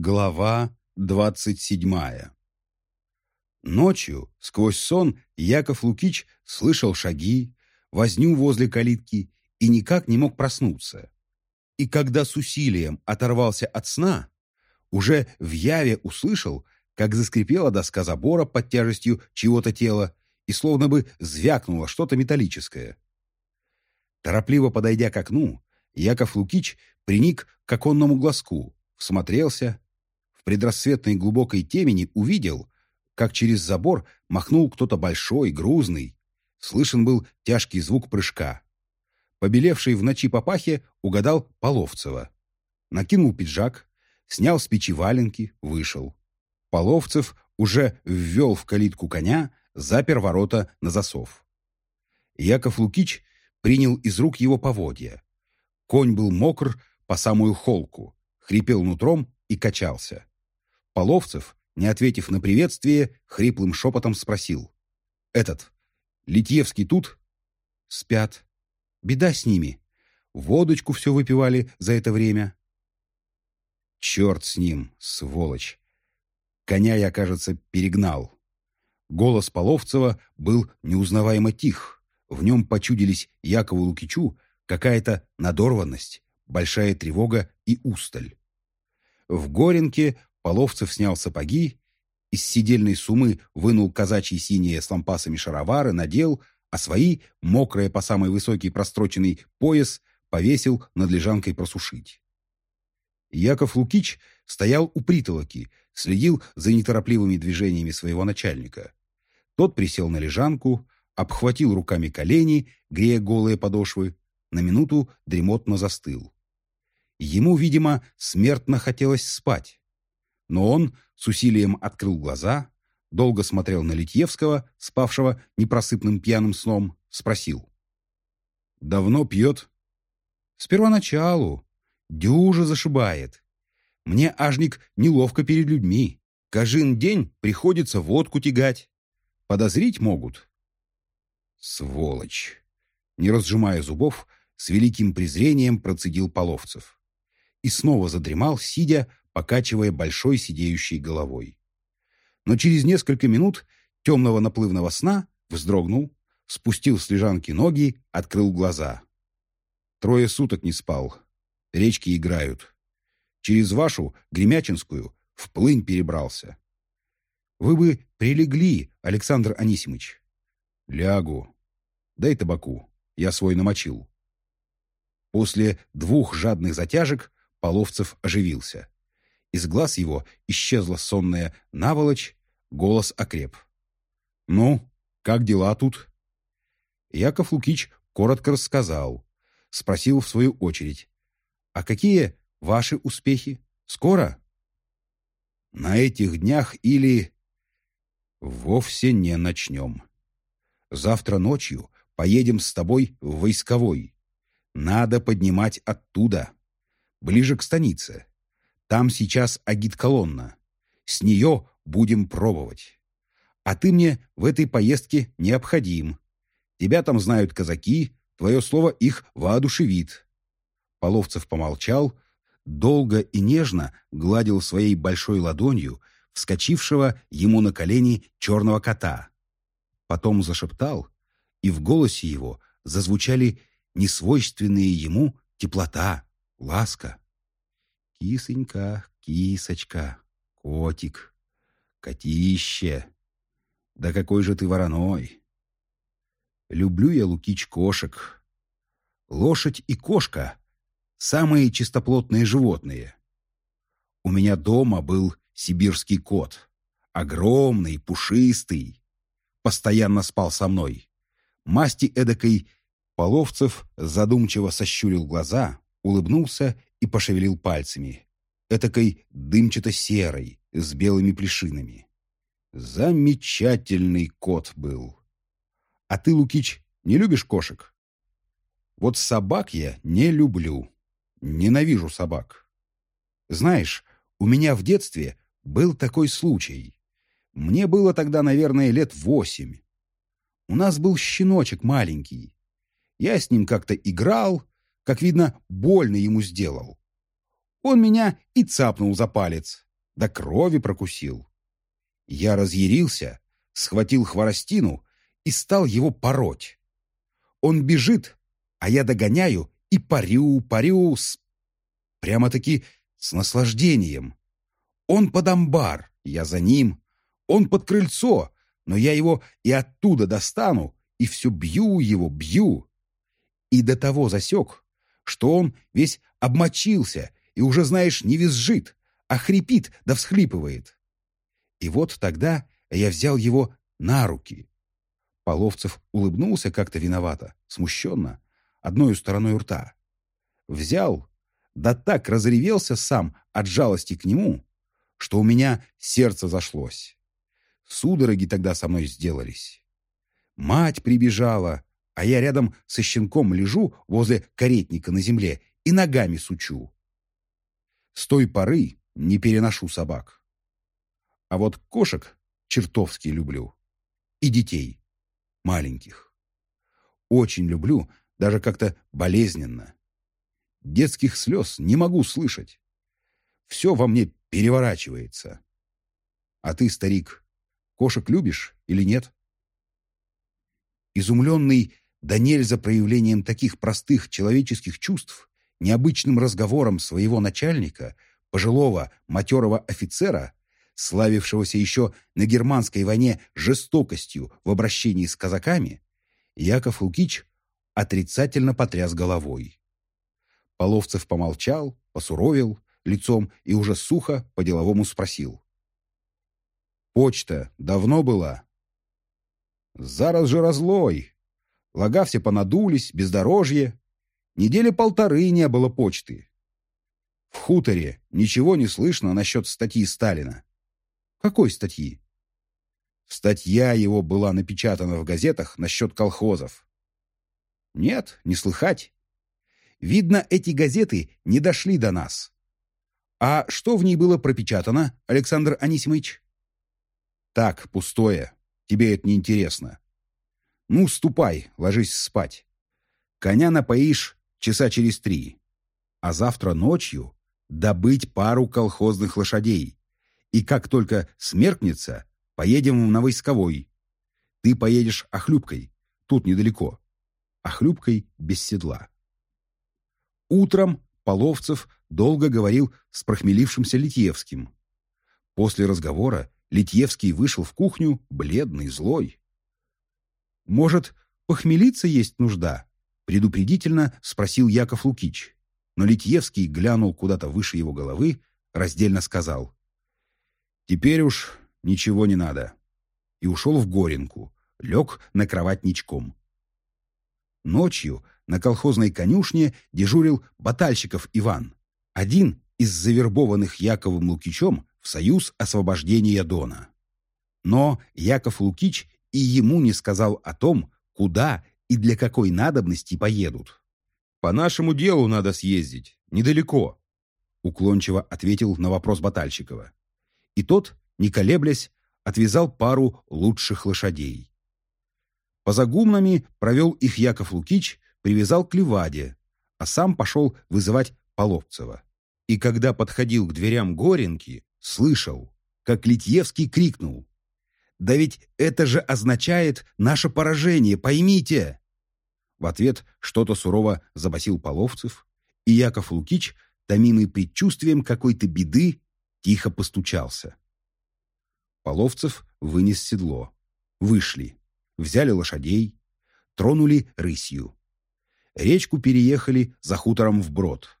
Глава двадцать седьмая Ночью, сквозь сон, Яков Лукич слышал шаги, возню возле калитки и никак не мог проснуться. И когда с усилием оторвался от сна, уже в яве услышал, как заскрипела доска забора под тяжестью чего-то тела и словно бы звякнуло что-то металлическое. Торопливо подойдя к окну, Яков Лукич приник к оконному глазку, всмотрелся, предрассветной глубокой темени увидел, как через забор махнул кто-то большой, грузный. Слышен был тяжкий звук прыжка. Побелевший в ночи папахе угадал Половцева. Накинул пиджак, снял с печи валенки, вышел. Половцев уже ввел в калитку коня, запер ворота на засов. Яков Лукич принял из рук его поводья. Конь был мокр по самую холку, хрипел нутром и качался. Половцев, не ответив на приветствие, хриплым шепотом спросил. «Этот, Литьевский тут?» «Спят. Беда с ними. Водочку все выпивали за это время». «Черт с ним, сволочь! Коня я, кажется, перегнал». Голос Половцева был неузнаваемо тих. В нем почудились Якову Лукичу какая-то надорванность, большая тревога и усталь. В Горенке Половцев снял сапоги, из сидельной сумы вынул казачьи синие с лампасами шаровары, надел, а свои, мокрые по самой высокий простроченный пояс, повесил над лежанкой просушить. Яков Лукич стоял у притолоки, следил за неторопливыми движениями своего начальника. Тот присел на лежанку, обхватил руками колени, грея голые подошвы, на минуту дремотно застыл. Ему, видимо, смертно хотелось спать. Но он с усилием открыл глаза, долго смотрел на Литьевского, спавшего непросыпным пьяным сном, спросил. «Давно пьет?» «С первоначалу. Дюжа зашибает. Мне, ажник, неловко перед людьми. Кажин день приходится водку тягать. Подозрить могут». «Сволочь!» Не разжимая зубов, с великим презрением процедил Половцев и снова задремал, сидя, покачивая большой сидеющей головой. Но через несколько минут темного наплывного сна вздрогнул, спустил с лежанки ноги, открыл глаза. Трое суток не спал. Речки играют. Через вашу, Гремячинскую, в плынь перебрался. Вы бы прилегли, Александр Анисимыч. Лягу. Дай табаку. Я свой намочил. После двух жадных затяжек Половцев оживился. Из глаз его исчезла сонная наволочь, голос окреп. «Ну, как дела тут?» Яков Лукич коротко рассказал. Спросил в свою очередь. «А какие ваши успехи? Скоро?» «На этих днях или...» «Вовсе не начнем. Завтра ночью поедем с тобой в войсковой. Надо поднимать оттуда» ближе к станице. Там сейчас агит-колонна. С нее будем пробовать. А ты мне в этой поездке необходим. Тебя там знают казаки, твое слово их воодушевит». Половцев помолчал, долго и нежно гладил своей большой ладонью вскочившего ему на колени черного кота. Потом зашептал, и в голосе его зазвучали несвойственные ему теплота, ласка. Кисонька, кисочка, котик, котище. Да какой же ты вороной! Люблю я, Лукич, кошек. Лошадь и кошка — самые чистоплотные животные. У меня дома был сибирский кот. Огромный, пушистый. Постоянно спал со мной. Масти эдакой Половцев задумчиво сощурил глаза, улыбнулся и пошевелил пальцами, этакой дымчато-серой, с белыми плешинами. Замечательный кот был. А ты, Лукич, не любишь кошек? Вот собак я не люблю. Ненавижу собак. Знаешь, у меня в детстве был такой случай. Мне было тогда, наверное, лет восемь. У нас был щеночек маленький. Я с ним как-то играл, как видно, больно ему сделал. Он меня и цапнул за палец. до крови прокусил. Я разъярился, схватил хворостину и стал его пороть. Он бежит, а я догоняю и парю, парю с... Прямо-таки с наслаждением. Он под амбар, я за ним. Он под крыльцо, но я его и оттуда достану, и все бью его, бью. И до того засек, что он весь обмочился и уже, знаешь, не визжит, а хрипит да всхлипывает. И вот тогда я взял его на руки. Половцев улыбнулся как-то виновато, смущенно, одной стороной рта. Взял, да так разревелся сам от жалости к нему, что у меня сердце зашлось. Судороги тогда со мной сделались. Мать прибежала, а я рядом со щенком лежу возле каретника на земле и ногами сучу. С той поры не переношу собак. А вот кошек чертовски люблю. И детей. Маленьких. Очень люблю, даже как-то болезненно. Детских слез не могу слышать. Все во мне переворачивается. А ты, старик, кошек любишь или нет? Изумленный да нельзя проявлением таких простых человеческих чувств, необычным разговором своего начальника, пожилого матерого офицера, славившегося еще на германской войне жестокостью в обращении с казаками, Яков Лукич отрицательно потряс головой. Половцев помолчал, посуровил лицом и уже сухо по-деловому спросил. «Почта давно была?» «Зараз же разлой. Лага все понадулись, бездорожье. Недели полторы не было почты. В хуторе ничего не слышно насчет статьи Сталина. Какой статьи? Статья его была напечатана в газетах насчет колхозов. Нет, не слыхать. Видно, эти газеты не дошли до нас. А что в ней было пропечатано, Александр Анисимович? Так, пустое. Тебе это не интересно. Ну, ступай, ложись спать. Коня напоишь часа через три. А завтра ночью добыть пару колхозных лошадей и как только смеркнется, поедем на войсковой. Ты поедешь охлюбкой, тут недалеко. Охлюбкой без седла. Утром Половцев долго говорил с прохмелившимся Литьевским. После разговора Литьевский вышел в кухню, бледный, злой. «Может, похмелиться есть нужда?» предупредительно спросил Яков Лукич. Но Литьевский глянул куда-то выше его головы, раздельно сказал. Теперь уж ничего не надо. И ушел в Горенку, лег на кровать ничком. Ночью на колхозной конюшне дежурил Батальщиков Иван, один из завербованных Яковом Лукичем в Союз освобождения Дона. Но Яков Лукич и ему не сказал о том, куда и для какой надобности поедут. «По нашему делу надо съездить, недалеко», уклончиво ответил на вопрос Батальщикова и тот, не колеблясь, отвязал пару лучших лошадей. По загумнами провел их Яков Лукич, привязал к Леваде, а сам пошел вызывать Половцева. И когда подходил к дверям Горенки, слышал, как Литьевский крикнул «Да ведь это же означает наше поражение, поймите!» В ответ что-то сурово забасил Половцев, и Яков Лукич, томимый предчувствием какой-то беды, тихо постучался. Половцев вынес седло. Вышли, взяли лошадей, тронули рысью. Речку переехали за хутором вброд.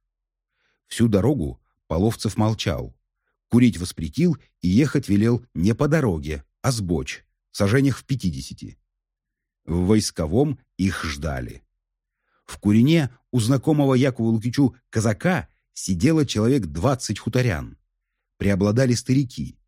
Всю дорогу Половцев молчал. Курить воспретил и ехать велел не по дороге, а с боч, сажениях в пятидесяти. В войсковом их ждали. В Курине у знакомого Якову Лукичу казака сидело человек двадцать хуторян преобладали старики.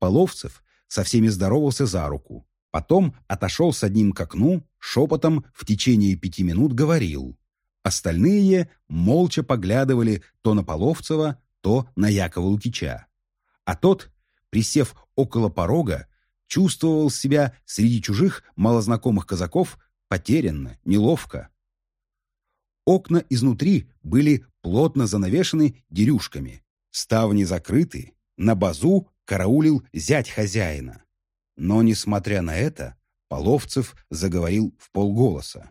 Половцев со всеми здоровался за руку. Потом отошел с одним к окну, шепотом в течение пяти минут говорил. Остальные молча поглядывали то на Половцева, то на Якова Лукича. А тот, присев около порога, чувствовал себя среди чужих малознакомых казаков потерянно, неловко. Окна изнутри были плотно занавешены дерюшками. Ставни закрыты, На базу караулил зять хозяина. Но, несмотря на это, Половцев заговорил в полголоса.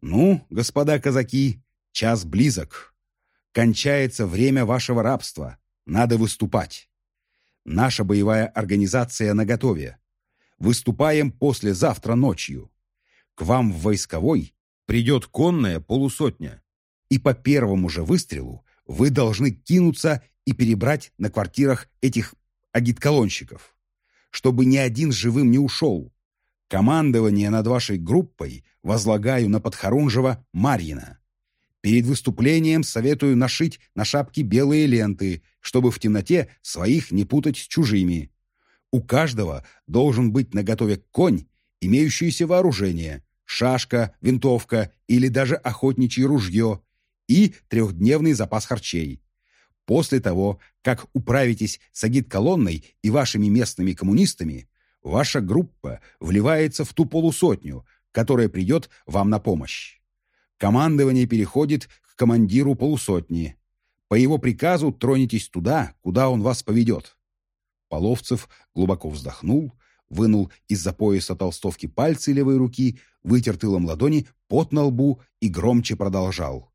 «Ну, господа казаки, час близок. Кончается время вашего рабства. Надо выступать. Наша боевая организация наготове. Выступаем послезавтра ночью. К вам в войсковой придет конная полусотня. И по первому же выстрелу вы должны кинуться и перебрать на квартирах этих агитколонщиков, чтобы ни один живым не ушел. Командование над вашей группой возлагаю на Подхорунжева Марьина. Перед выступлением советую нашить на шапке белые ленты, чтобы в темноте своих не путать с чужими. У каждого должен быть наготове конь, имеющийся вооружение, шашка, винтовка или даже охотничье ружье и трехдневный запас харчей. После того, как управитесь с агит-колонной и вашими местными коммунистами, ваша группа вливается в ту полусотню, которая придет вам на помощь. Командование переходит к командиру полусотни. По его приказу тронетесь туда, куда он вас поведет. Половцев глубоко вздохнул, вынул из-за пояса толстовки пальцы левой руки, вытер тылом ладони пот на лбу и громче продолжал.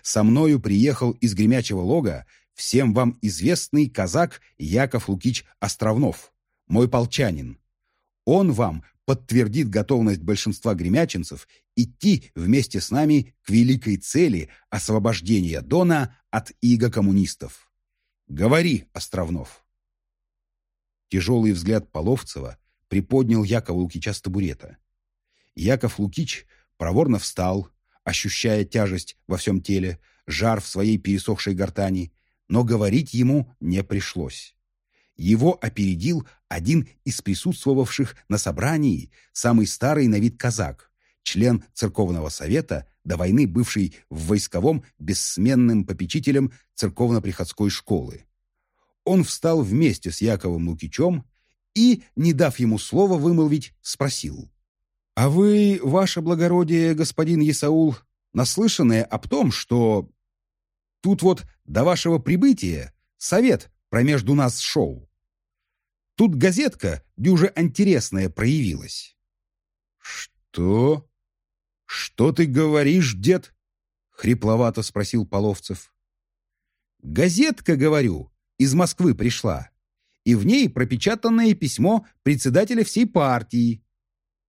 «Со мною приехал из гремячего лога всем вам известный казак Яков Лукич Островнов, мой полчанин. Он вам подтвердит готовность большинства гремячинцев идти вместе с нами к великой цели освобождения Дона от иго коммунистов. Говори, Островнов. Тяжелый взгляд Половцева приподнял Якова Лукича с табурета. Яков Лукич проворно встал, ощущая тяжесть во всем теле, жар в своей пересохшей гортани, но говорить ему не пришлось. Его опередил один из присутствовавших на собрании, самый старый на вид казак, член церковного совета, до войны бывший в войсковом бессменным попечителем церковно-приходской школы. Он встал вместе с Яковом Лукичем и, не дав ему слова вымолвить, спросил. «А вы, ваше благородие, господин Исаул, наслышанные об том, что тут вот до вашего прибытия совет промежду нас шел?» Тут газетка дюже интересная проявилась. «Что? Что ты говоришь, дед?» — хрипловато спросил Половцев. «Газетка, говорю, из Москвы пришла, и в ней пропечатанное письмо председателя всей партии».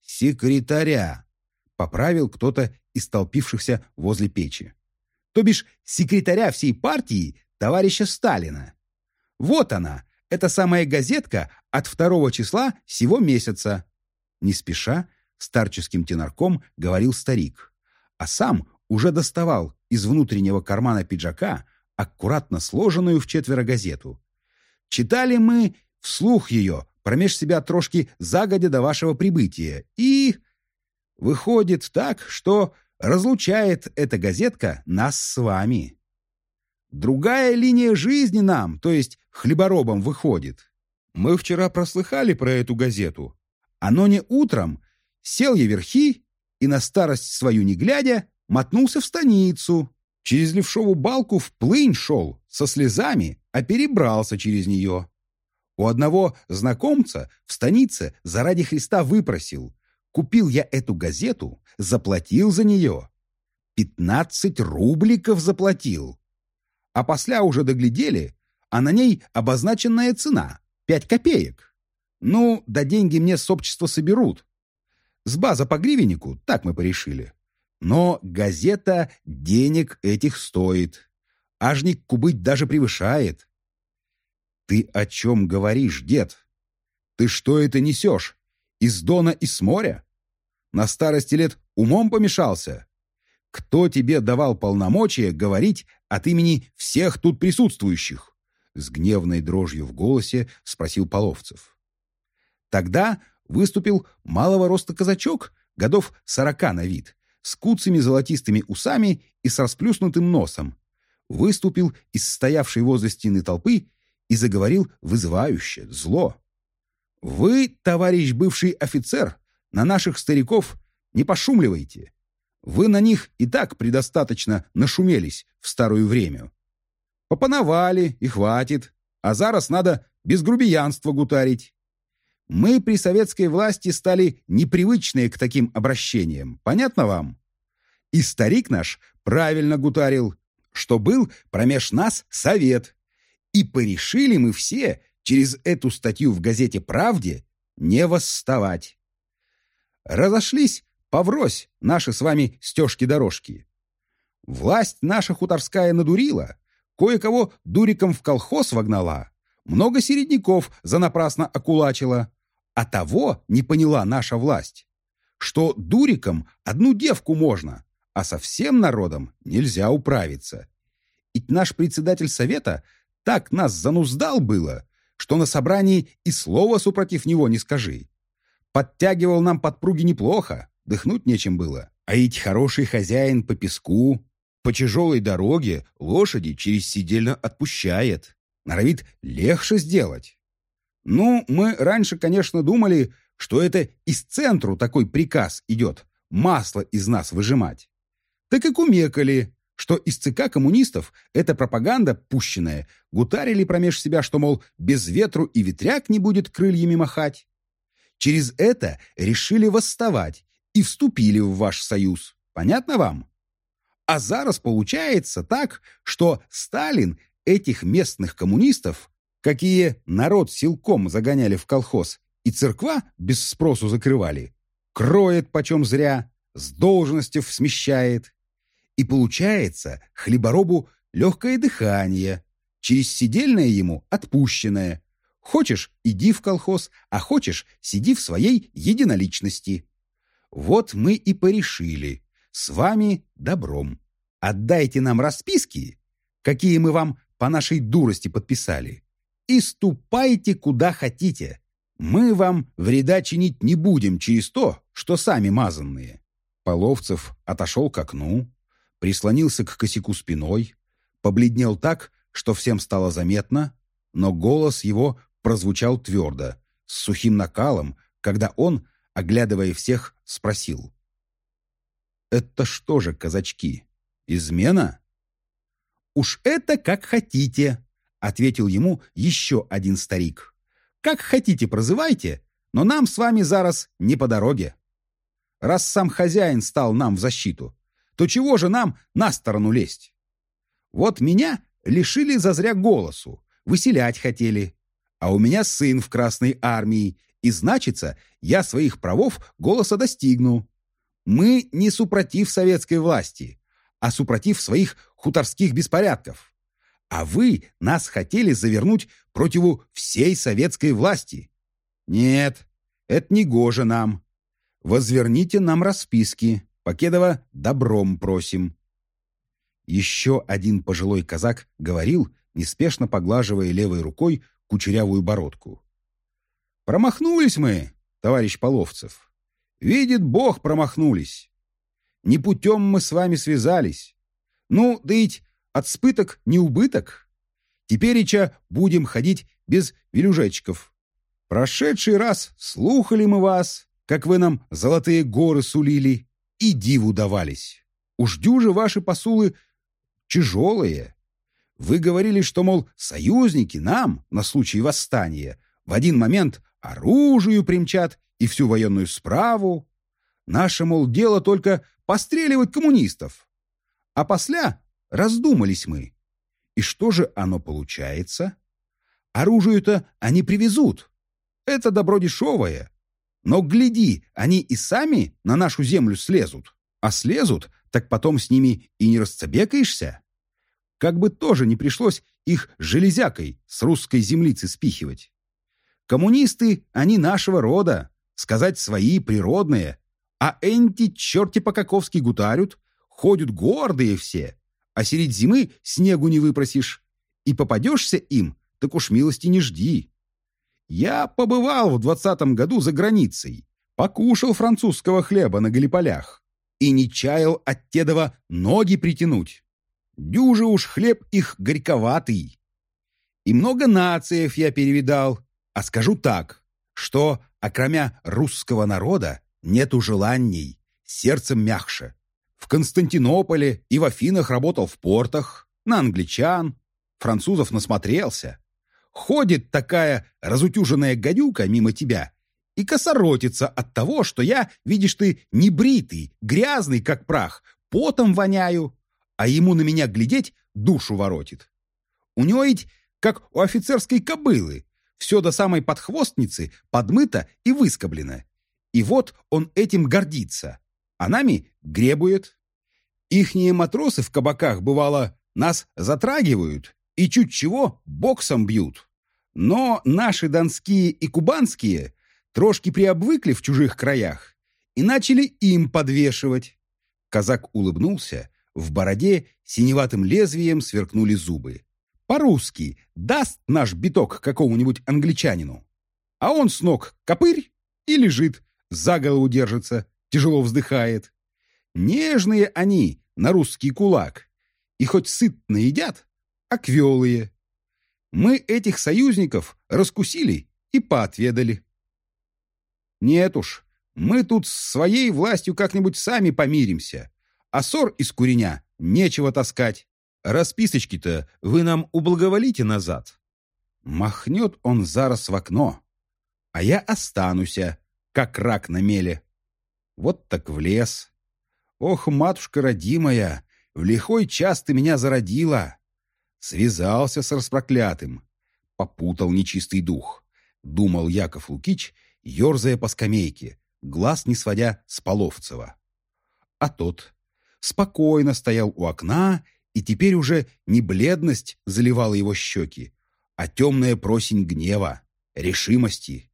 «Секретаря», — поправил кто-то из толпившихся возле печи. «То бишь секретаря всей партии товарища Сталина. Вот она, эта самая газетка от второго числа сего месяца. Не спеша, старческим тенарком говорил старик, а сам уже доставал из внутреннего кармана пиджака аккуратно сложенную в четверо газету. Читали мы вслух ее, промеж себя трошки загодя до вашего прибытия, и... Выходит так, что разлучает эта газетка нас с вами. Другая линия жизни нам, то есть хлеборобам, выходит. Мы вчера прослыхали про эту газету. Оно не утром. Сел я верхи и на старость свою не глядя мотнулся в станицу. Через левшову балку в плынь шел, со слезами, а перебрался через нее. У одного знакомца в станице заради Христа выпросил. Купил я эту газету, заплатил за нее. Пятнадцать рубликов заплатил. А после уже доглядели, а на ней обозначенная цена — пять копеек. Ну, да деньги мне с общества соберут. С база по гривеннику, так мы порешили. Но газета денег этих стоит. Ажник кубыть даже превышает. Ты о чем говоришь, дед? Ты что это несешь? Из дона и с моря? На старости лет умом помешался? Кто тебе давал полномочия говорить от имени всех тут присутствующих? С гневной дрожью в голосе спросил Половцев. Тогда выступил малого роста казачок, годов сорока на вид, с куцами золотистыми усами и с расплюснутым носом. Выступил из стоявшей возле стены толпы и заговорил вызывающе, зло. «Вы, товарищ бывший офицер, на наших стариков не пошумливайте. Вы на них и так предостаточно нашумелись в старую время. Попановали и хватит. а зараз надо без грубиянства гутарить. Мы при советской власти стали непривычные к таким обращениям. Понятно вам? И старик наш правильно гутарил, что был промеж нас совет. И порешили мы все через эту статью в газете «Правде» не восставать. Разошлись поврось наши с вами стежки-дорожки. Власть наша хуторская надурила, кое-кого дуриком в колхоз вогнала, много середняков занапрасно окулачила, а того не поняла наша власть, что дуриком одну девку можно, а со всем народом нельзя управиться. Ведь наш председатель совета так нас зануздал было, что на собрании и слова супротив него не скажи. Подтягивал нам подпруги неплохо, дыхнуть нечем было. А ведь хороший хозяин по песку, по тяжелой дороге лошади через сидельно отпущает. Норовит легче сделать. Ну, мы раньше, конечно, думали, что это из центру такой приказ идет масло из нас выжимать. Так и кумекали, что из ЦК коммунистов эта пропаганда пущенная гутарили промеж себя, что, мол, без ветру и ветряк не будет крыльями махать. Через это решили восставать и вступили в ваш союз. Понятно вам? А зараз получается так, что Сталин этих местных коммунистов, какие народ силком загоняли в колхоз и церква без спросу закрывали, кроет почем зря, с должности смещает. И получается хлеборобу легкое дыхание, через сидельное ему отпущенное. Хочешь – иди в колхоз, а хочешь – сиди в своей единоличности. Вот мы и порешили. С вами добром. Отдайте нам расписки, какие мы вам по нашей дурости подписали, и ступайте куда хотите. Мы вам вреда чинить не будем через то, что сами мазанные». Половцев отошел к окну, прислонился к косяку спиной, побледнел так, что всем стало заметно, но голос его прозвучал твердо, с сухим накалом, когда он, оглядывая всех, спросил. «Это что же, казачки, измена?» «Уж это как хотите», — ответил ему еще один старик. «Как хотите прозывайте, но нам с вами зараз не по дороге. Раз сам хозяин стал нам в защиту, то чего же нам на сторону лезть? Вот меня лишили зазря голосу, выселять хотели, а у меня сын в Красной армии, и значится, я своих правов голоса достигну. Мы не супротив советской власти, а супротив своих хуторских беспорядков. А вы нас хотели завернуть противу всей советской власти. Нет, это не гоже нам. Возверните нам расписки. Покедова добром просим. Еще один пожилой казак говорил, неспешно поглаживая левой рукой кучерявую бородку. «Промахнулись мы, товарищ Половцев. Видит Бог, промахнулись. Не путем мы с вами связались. Ну, да ведь от спыток не убыток. Тепереча будем ходить без велюжечков. Прошедший раз слухали мы вас, как вы нам золотые горы сулили, и диву давались. Уж дюжи ваши посулы тяжелые. Вы говорили, что, мол, союзники нам, на случай восстания, в один момент оружию примчат и всю военную справу. Наше, мол, дело только постреливать коммунистов. А после раздумались мы. И что же оно получается? Оружие-то они привезут. Это добро дешевое. Но гляди, они и сами на нашу землю слезут. А слезут, так потом с ними и не расцебекаешься. Как бы тоже не пришлось их железякой с русской землицы спихивать. Коммунисты, они нашего рода, сказать свои, природные. А энти черти по-каковски гутарют, ходят гордые все, а средь зимы снегу не выпросишь. И попадешься им, так уж милости не жди. Я побывал в двадцатом году за границей, покушал французского хлеба на Галиполях и не чаял от Тедова ноги притянуть. Дюже уж хлеб их горьковатый. И много нациев я перевидал, а скажу так, что, окромя русского народа, нету желаний, сердцем мягче. В Константинополе и в Афинах работал в портах, на англичан, французов насмотрелся. ходит такая разутюженная гадюка мимо тебя и косоротится от того, что я, видишь ты, небритый, грязный, как прах, потом воняю, а ему на меня глядеть душу воротит. У него ведь, как у офицерской кобылы, все до самой подхвостницы подмыто и выскоблено. И вот он этим гордится, а нами гребует. Ихние матросы в кабаках, бывало, нас затрагивают и чуть чего боксом бьют. Но наши донские и кубанские трошки приобвыкли в чужих краях и начали им подвешивать. Казак улыбнулся, в бороде синеватым лезвием сверкнули зубы. По-русски даст наш биток какому-нибудь англичанину. А он с ног копырь и лежит, за голову держится, тяжело вздыхает. Нежные они на русский кулак. И хоть сытно едят, а квелые. Мы этих союзников раскусили и поотведали. Нет уж, мы тут с своей властью как-нибудь сами помиримся. А ссор из куреня нечего таскать. Расписочки-то вы нам ублаговолите назад. Махнет он зараз в окно, а я остануся, как рак на меле. Вот так в лес. Ох, матушка родимая, в лихой час ты меня зародила. Связался с распроклятым. Попутал нечистый дух. Думал Яков Лукич, ерзая по скамейке, глаз не сводя с Половцева. А тот спокойно стоял у окна, и теперь уже не бледность заливала его щеки, а темная просень гнева, решимости.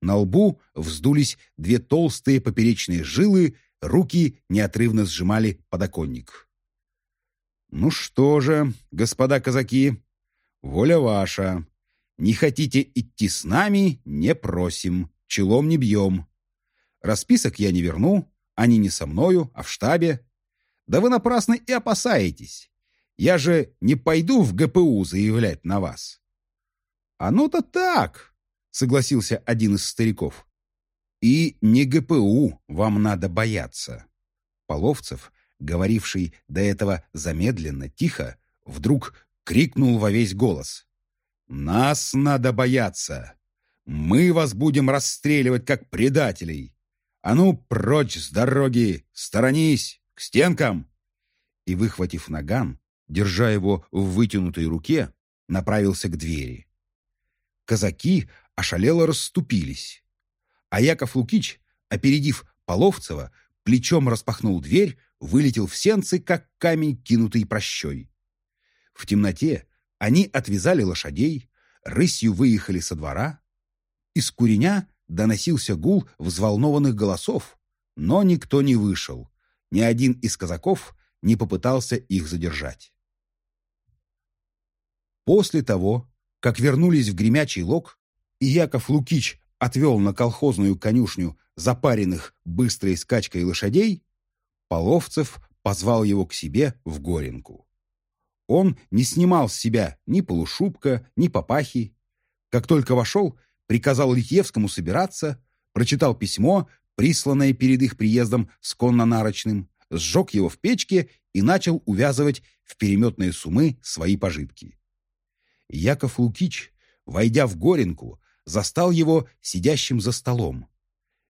На лбу вздулись две толстые поперечные жилы, руки неотрывно сжимали подоконник. «Ну что же, господа казаки, воля ваша. Не хотите идти с нами — не просим, челом не бьем. Расписок я не верну, они не со мною, а в штабе. Да вы напрасно и опасаетесь. Я же не пойду в ГПУ заявлять на вас». «Оно-то так», — согласился один из стариков. «И не ГПУ вам надо бояться». Половцев говоривший до этого замедленно, тихо, вдруг крикнул во весь голос. «Нас надо бояться! Мы вас будем расстреливать, как предателей! А ну, прочь с дороги! Сторонись! К стенкам!» И, выхватив наган, держа его в вытянутой руке, направился к двери. Казаки ошалело расступились, а Яков Лукич, опередив Половцева, плечом распахнул дверь, вылетел в сенцы, как камень, кинутый прощой. В темноте они отвязали лошадей, рысью выехали со двора. Из куреня доносился гул взволнованных голосов, но никто не вышел, ни один из казаков не попытался их задержать. После того, как вернулись в гремячий лог, и Яков Лукич отвел на колхозную конюшню запаренных быстрой скачкой лошадей, Половцев позвал его к себе в Горенку. Он не снимал с себя ни полушубка, ни папахи. Как только вошел, приказал Литьевскому собираться, прочитал письмо, присланное перед их приездом с конно-нарочным, сжег его в печке и начал увязывать в переметные сумы свои пожитки. Яков Лукич, войдя в Горенку, застал его сидящим за столом.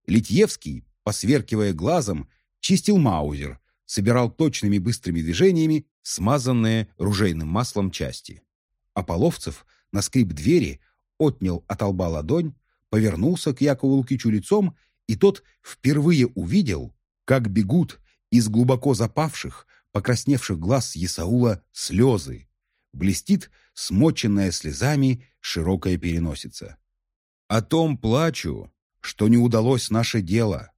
Литьевский, посверкивая глазом, чистил маузер, собирал точными быстрыми движениями смазанные ружейным маслом части. А Половцев на скрип двери отнял от лба ладонь, повернулся к Якову Лукичу лицом, и тот впервые увидел, как бегут из глубоко запавших, покрасневших глаз Есаула слезы. Блестит смоченная слезами широкая переносица. О том плачу, что не удалось наше дело,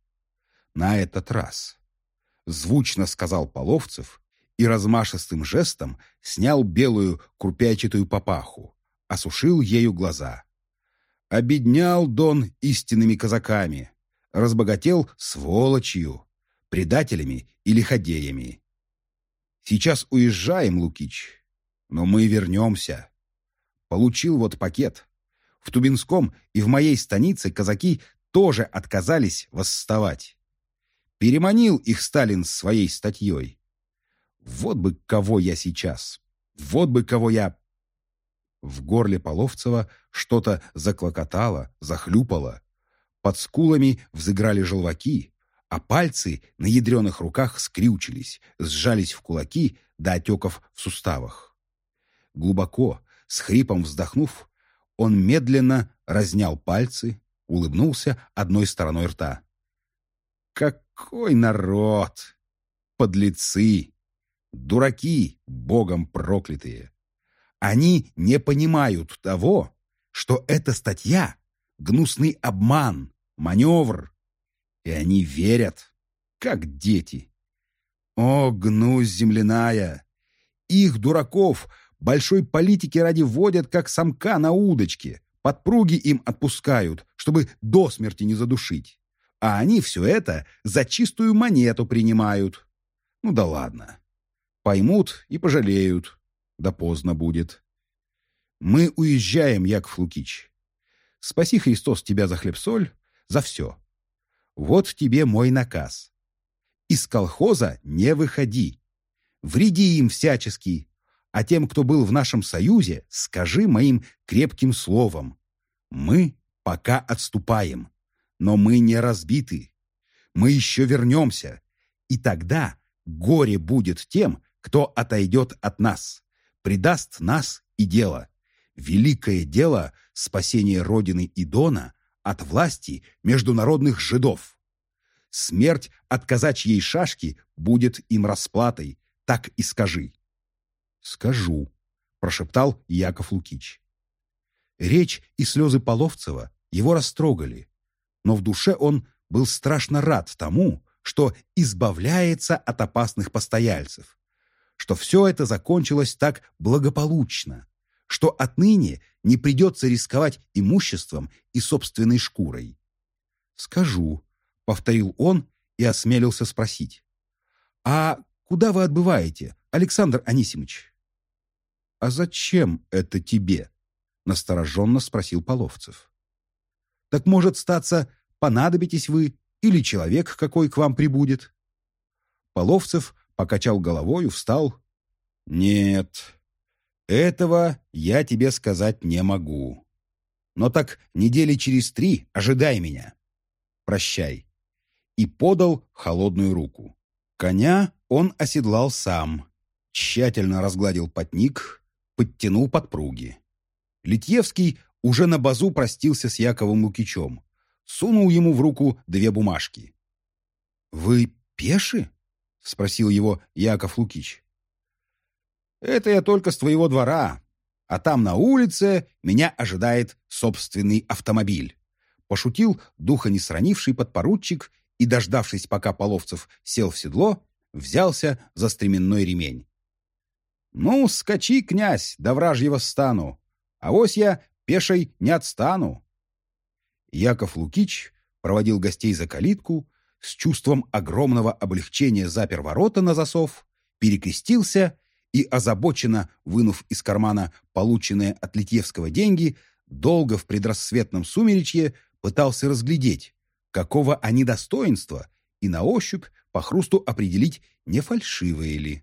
на этот раз. Звучно сказал Половцев и размашистым жестом снял белую крупячатую папаху, осушил ею глаза. Обеднял Дон истинными казаками, разбогател сволочью, предателями и лиходеями. Сейчас уезжаем, Лукич, но мы вернемся. Получил вот пакет. В Тубинском и в моей станице казаки тоже отказались восставать. Переманил их Сталин своей статьей. Вот бы кого я сейчас, вот бы кого я... В горле Половцева что-то заклокотало, захлюпало. Под скулами взыграли желваки, а пальцы на ядреных руках скрючились, сжались в кулаки до отеков в суставах. Глубоко, с хрипом вздохнув, он медленно разнял пальцы, улыбнулся одной стороной рта. «Какой народ! Подлецы! Дураки, богом проклятые! Они не понимают того, что эта статья — гнусный обман, маневр, и они верят, как дети. О, гнусь земляная! Их, дураков, большой политики ради водят, как самка на удочке. Подпруги им отпускают, чтобы до смерти не задушить. А они все это за чистую монету принимают. Ну да ладно. Поймут и пожалеют. Да поздно будет. Мы уезжаем, Яков Лукич. Спаси Христос тебя за хлеб-соль, за все. Вот тебе мой наказ. Из колхоза не выходи. Вреди им всячески, а тем, кто был в нашем союзе, скажи моим крепким словом. Мы пока отступаем, но мы не разбиты. Мы еще вернемся, и тогда горе будет тем, кто отойдет от нас, предаст нас и дело. Великое дело спасения Родины и Дона от власти международных жидов. Смерть от казачьей шашки будет им расплатой, так и скажи. «Скажу», — прошептал Яков Лукич. Речь и слезы Половцева его растрогали, но в душе он был страшно рад тому, что избавляется от опасных постояльцев, что все это закончилось так благополучно, что отныне не придется рисковать имуществом и собственной шкурой. «Скажу», — повторил он и осмелился спросить. «А куда вы отбываете, Александр Анисимович?» «А зачем это тебе?» — настороженно спросил Половцев. «Так, может, статься, понадобитесь вы или человек какой к вам прибудет?» Половцев покачал головой, встал. «Нет, этого я тебе сказать не могу. Но так недели через три ожидай меня. Прощай. И подал холодную руку. Коня он оседлал сам, тщательно разгладил потник, подтянул подпруги. Литьевский уже на базу простился с Яковом Лукичем, сунул ему в руку две бумажки. «Вы пеши?» — спросил его Яков Лукич. Это я только с твоего двора. А там на улице меня ожидает собственный автомобиль. Пошутил духа не сранивший подпоручик и, дождавшись, пока Половцев сел в седло, взялся за стременной ремень. «Ну, скачи, князь, до вражьего стану, а вось я пешей не отстану». Яков Лукич проводил гостей за калитку, с чувством огромного облегчения запер ворота на засов, перекрестился и, озабоченно вынув из кармана полученные от Литьевского деньги, долго в предрассветном сумеречье пытался разглядеть, какого они достоинства, и на ощупь по хрусту определить, не фальшивые ли.